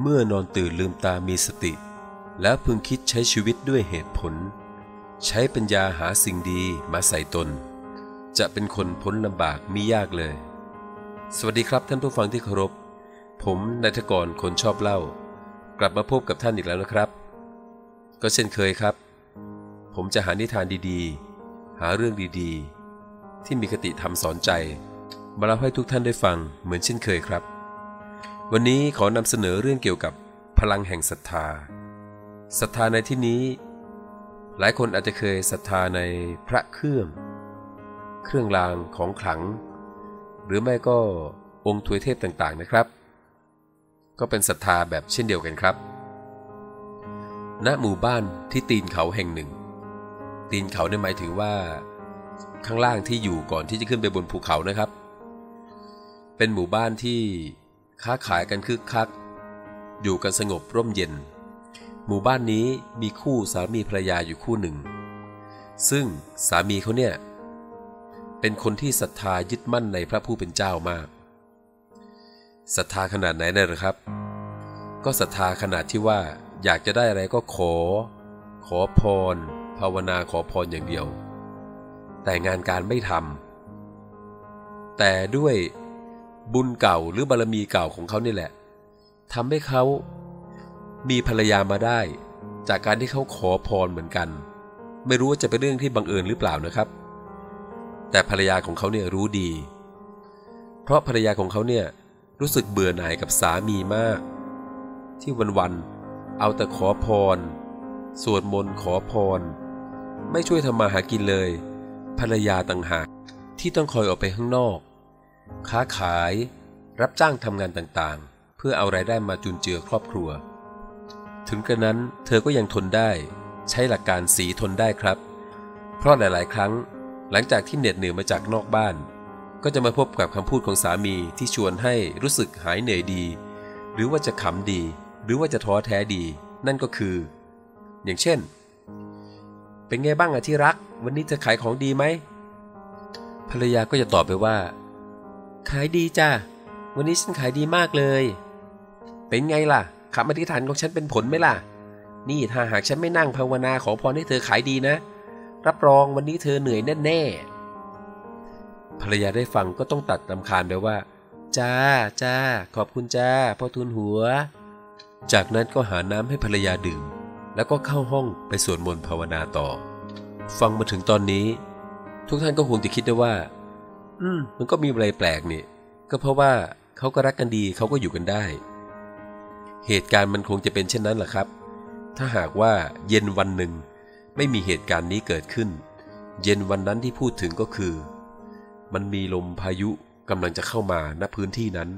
เมื่อนอนตื่นลืมตามีสติ แล้วพึงคิดใช้ชีวิตด้วยเหตุผล ใช้ปัญญาหาสิ่งดีมาใส่ตน จะเป็นคนพ้นลำบากมิยากเลย สวัสดีครับท่านผู้ฟังที่เคารพ ผมนายทกรคนชอบเล่า กลับมาพบกับท่านอีกแล้วนะครับ ก็เช่นเคยครับ ผมจะหานิทานดีๆ หาเรื่องดีๆ ที่มีคติธรรมสอนใจ มาเล่าให้ทุกท่านได้ฟังเหมือนเช่นเคยครับ วันนี้ขอนำเสนอเรื่องเกี่ยวกับพลังแห่งศรัทธาศรัทธาในที่นี้ หลายคนอาจจะเคยศรัทธาในพระเครื่อง เครื่องรางของขลัง หรือไม่ก็องค์ทวยเทพต่างๆนะครับ ก็เป็นศรัทธาแบบเช่นเดียวกันครับณหมู่บ้านที่ตีนเขาแห่งหนึ่ง ตีนเขาเนี่ยหมายถึงว่า ข้างล่างที่อยู่ก่อนที่จะขึ้นไปบนภูเขานะครับ เป็นหมู่บ้านที่ ค้าขายกันคึกคัก อยู่กันสงบร่มเย็น หมู่บ้านนี้มีคู่สามีภรรยาอยู่คู่หนึ่ง ซึ่งสามีเขาเนี่ย เป็นคนที่ศรัทธายึดมั่นในพระผู้เป็นเจ้ามากศรัทธาขนาดไหนเนะหรอครับ ก็ศรัทธาขนาดที่ว่าอยากจะได้อะไรก็ขอ ขอพร ภาวนาขอพรอย่างเดียว แต่งานการไม่ทำแต่ด้วย บุญเก่าหรือบารมีเก่าของเขานี่แหละทำให้เขามีภรรยามาได้ จากการที่เขาขอพรเหมือนกัน ไม่รู้ว่าจะเป็นเรื่องที่บังเอิญหรือเปล่านะครับ แต่ภรรยาของเขาเนี่ยรู้ดี เพราะภรรยาของเขาเนี่ยรู้สึกเบื่อหน่ายกับสามีมาก ที่วันๆเอาแต่ขอพรสวดมนต์ขอพร ไม่ช่วยทำมาหากินเลย ภรรยาต่างหากที่ต้องคอยออกไปข้างนอก ค้าขาย รับจ้างทำงานต่างๆ เพื่อเอารายได้มาจุนเจือครอบครัว ถึงกระนั้นเธอก็ยังทนได้ ใช้หลักการสีทนได้ครับ เพราะหลายๆ ครั้งหลังจากที่เหน็ดเหนื่อยมาจากนอกบ้าน ก็จะมาพบกับคำพูดของสามีที่ชวนให้รู้สึกหายเหนื่อยดี หรือว่าจะขำดี หรือว่าจะท้อแท้ดี นั่นก็คือ อย่างเช่น เป็นไงบ้างอะที่รัก วันนี้เธอขายของดีไหมภรรยาก็จะตอบไปว่า ขายดีจ้าวันนี้ฉันขายดีมากเลย เป็นไงล่ะคำอธิษฐานของฉันเป็นผลไหมล่ะ นี่ถ้าหากฉันไม่นั่งภาวนาขอพรให้เธอขายดีนะ รับรองวันนี้เธอเหนื่อยแน่ๆภรรยาได้ฟังก็ต้องตัดลำคาญไปว่า จ้าจ้าขอบคุณจ้าพ่อทุนหัว จากนั้นก็หาน้ำให้ภรรยาดื่ม แล้วก็เข้าห้องไปสวดมนต์ภาวนาต่อ ฟังมาถึงตอนนี้ ทุกท่านก็คงจะคิดได้ว่า อืมมันก็มีอะไรแปลกนี่ ก็เพราะว่าเขาก็รักกันดีเขาก็อยู่กันได้ เหตุการณ์มันคงจะเป็นเช่นนั้นแหละครับ ถ้าหากว่าเย็นวันหนึ่ง ไม่มีเหตุการณ์นี้เกิดขึ้น เย็นวันนั้นที่พูดถึงก็คือ มันมีลมพายุกำลังจะเข้ามาณพื้นที่นั้น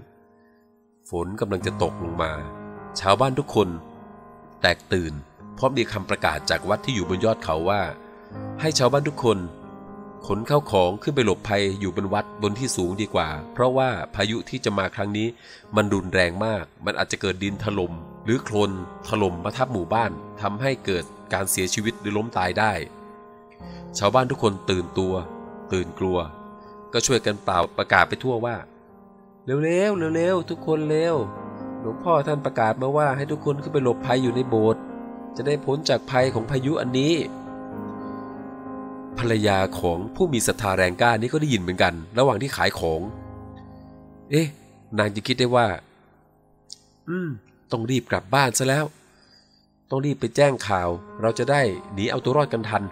ฝนกำลังจะตกลงมา ชาวบ้านทุกคนแตกตื่นเพราะมีคำประกาศจากวัดที่อยู่บนยอดเขาว่า ให้ชาวบ้านทุกคน ขนเข้าของขึ้นไปหลบภัยอยู่บนวัดบนที่สูงดีกว่า เพราะว่าพายุที่จะมาครั้งนี้มันรุนแรงมาก มันอาจจะเกิดดินถล่มหรือโคลนถล่มมาทับหมู่บ้านทำให้เกิดการเสียชีวิตหรือล้มตายได้ ชาวบ้านทุกคนตื่นตัว ตื่นกลัว ก็ช่วยกันเป่าประกาศไปทั่วว่า เร็วๆเร็วๆทุกคนเร็วหลวงพ่อท่านประกาศมาว่าให้ทุกคนขึ้นไปหลบภัยอยู่ในโบสถ์จะได้พ้นจากภัยของพายุอันนี้ ภรรยาของผู้มีศรัทธาแรงกล้านี่ก็ได้ยินเหมือนกัน ระหว่างที่ขายของ เอ๊ะ นางจะคิดได้ว่า อืม ต้องรีบกลับบ้านซะแล้ว ต้องรีบไปแจ้งข่าว เราจะได้หนีเอาตัวรอดกันทัน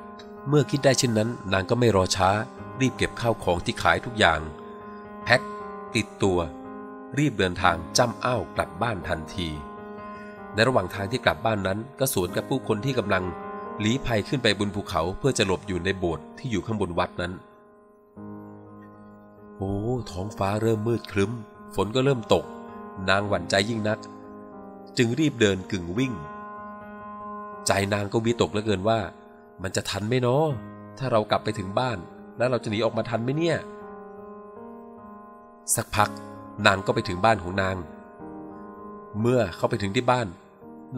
เมื่อคิดได้เช่นนั้น นางก็ไม่รอช้า รีบเก็บข้าวของที่ขายทุกอย่าง แพ็คติดตัว รีบเดินทางจ้ำอ้าวกลับบ้านทันที ในระหว่างทางที่กลับบ้านนั้น ก็สวนกับผู้คนที่กำลัง ลี้ภัยขึ้นไปบนภูเขาเพื่อจะหลบอยู่ในโบสถ์ที่อยู่ข้างบนวัดนั้น โอ้ท้องฟ้าเริ่มมืดครึ้ม ฝนก็เริ่มตก นางหวั่นใจยิ่งนัก จึงรีบเดินกึ่งวิ่ง ใจนางก็วิตกเหลือเกินว่า มันจะทันไหมเนาะถ้าเรากลับไปถึงบ้าน แล้วเราจะหนีออกมาทันไหมเนี่ย สักพักนางก็ไปถึงบ้านของนาง เมื่อเข้าไปถึงที่บ้าน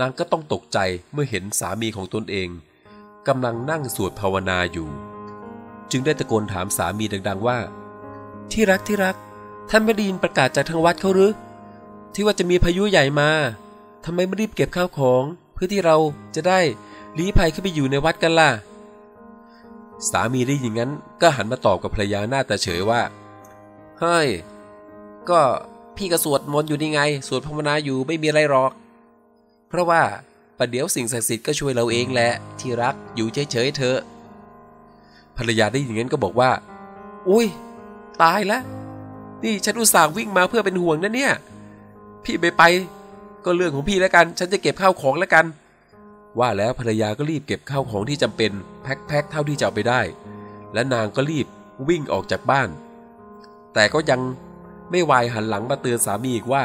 นางก็ต้องตกใจเมื่อเห็นสามีของตนเองกำลังนั่งสวดภาวนาอยู่ จึงได้ตะโกนถามสามีดัง ๆว่า ที่รักที่รัก ท่านไม่ได้ยินประกาศจากทางวัดเขาหรือ ที่ว่าจะมีพายุใหญ่มาทำไมไม่รีบเก็บข้าวของ เพื่อที่เราจะได้ลี้ภัยขึ้นไปอยู่ในวัดกันล่ะ สามีได้ยินงั้น ก็หันมาตอบกับภรรยาหน้าตาเฉยว่าเฮ้ยก็พี่ก็สวดมนต์อยู่นี่ไง สวดภาวนาอยู่ไม่มีอะไรหรอก เพราะว่าประเดี๋ยวสิ่งศักดิ์สิทธิ์ก็ช่วยเราเองแหละที่รักอยู่เฉยๆเถอะภรรยาได้ยินงั้นก็บอกว่า อุ้ยตายแล้วนี่ฉันอุตส่าห์วิ่งมาเพื่อเป็นห่วงนะเนี่ย พี่ไปไป ก็เรื่องของพี่แล้วกัน ฉันจะเก็บข้าวของแล้วกัน ว่าแล้วภรรยาก็รีบเก็บข้าวของที่จำเป็นแพ็คๆเท่าที่จะเอาไปได้ และนางก็รีบวิ่งออกจากบ้าน แต่ก็ยังไม่วายหันหลังมาเตือนสามีอีกว่า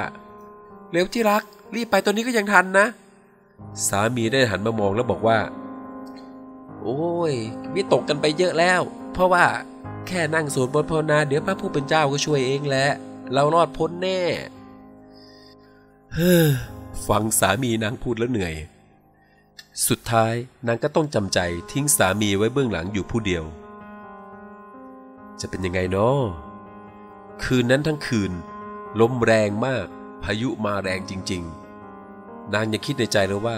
เร็วที่รัก รีบไปตอนนี้ก็ยังทันนะ สามีได้หันมามองแล้วบอกว่า โอ้ยวิตกกันไปเยอะแล้ว เพราะว่าแค่นั่งสวดบนภาวนา เดี๋ยวพระผู้เป็นเจ้าก็ช่วยเองแหละเรารอดพ้นแน่เฮ้อฟังสามีนางพูดแล้วเหนื่อย สุดท้ายนางก็ต้องจำใจทิ้งสามีไว้เบื้องหลังอยู่ผู้เดียว จะเป็นยังไงเนาะคืนนั้นทั้งคืน ลมแรงมาก พายุมาแรงจริง ๆ นางยังคิดในใจเลยว่า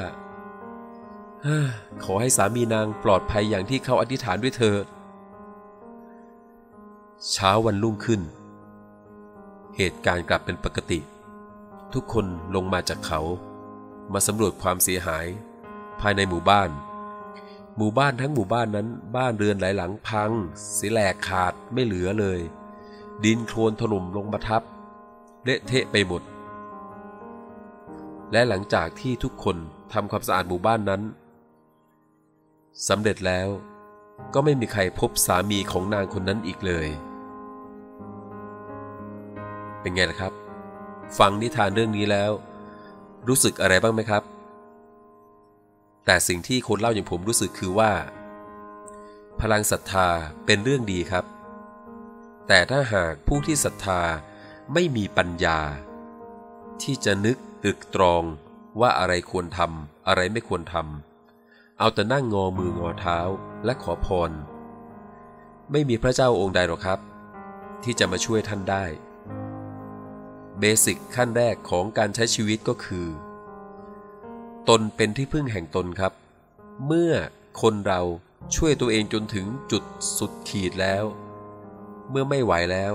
ขอให้สามีนางปลอดภัยอย่างที่เขาอธิษฐานด้วยเถิด เช้าวันรุ่งขึ้น เหตุการณ์กลับเป็นปกติ ทุกคนลงมาจากเขา มาสำรวจความเสียหาย ภายในหมู่บ้าน หมู่บ้านทั้งหมู่บ้านนั้น บ้านเรือนหลายหลังพังเสียแหลกขาดไม่เหลือเลย ดินโคลนถล่มลงมาทับเละเทะไปหมด และหลังจากที่ทุกคนทำความสะอาดหมู่บ้านนั้นสำเร็จแล้วก็ไม่มีใครพบสามีของนางคนนั้นอีกเลย เป็นไงล่ะครับ ฟังนิทานเรื่องนี้แล้ว รู้สึกอะไรบ้างไหมครับ แต่สิ่งที่คนเล่าอย่างผมรู้สึกคือว่า พลังศรัทธาเป็นเรื่องดีครับ แต่ถ้าหากผู้ที่ศรัทธาไม่มีปัญญา ที่จะนึก ตึกตรองว่าอะไรควรทำอะไรไม่ควรทำเอาแต่นั่งงอมืองอเท้าและขอพร ไม่มีพระเจ้าองค์ใดหรอกครับ ที่จะมาช่วยท่านได้ เบสิกขั้นแรกของการใช้ชีวิตก็คือ ตนเป็นที่พึ่งแห่งตนครับ เมื่อคนเราช่วยตัวเองจนถึงจุดสุดขีดแล้ว เมื่อไม่ไหวแล้ว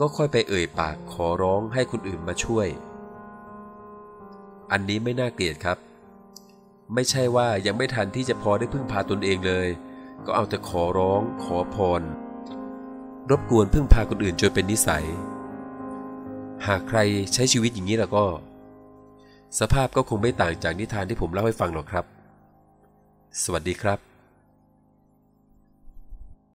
ก็ค่อยไปเอ่ยปากขอร้องให้คนอื่นมาช่วย อันนี้ไม่น่าเกลียดครับ ไม่ใช่ว่ายังไม่ทันที่จะพอได้พึ่งพาตนเองเลย ก็เอาแต่ขอร้อง ขอพร รบกวนพึ่งพาคนอื่นจนเป็นนิสัย หากใครใช้ชีวิตอย่างนี้แล้วก็ สภาพก็คงไม่ต่างจากนิทานที่ผมเล่าให้ฟังหรอกครับ สวัสดีครับ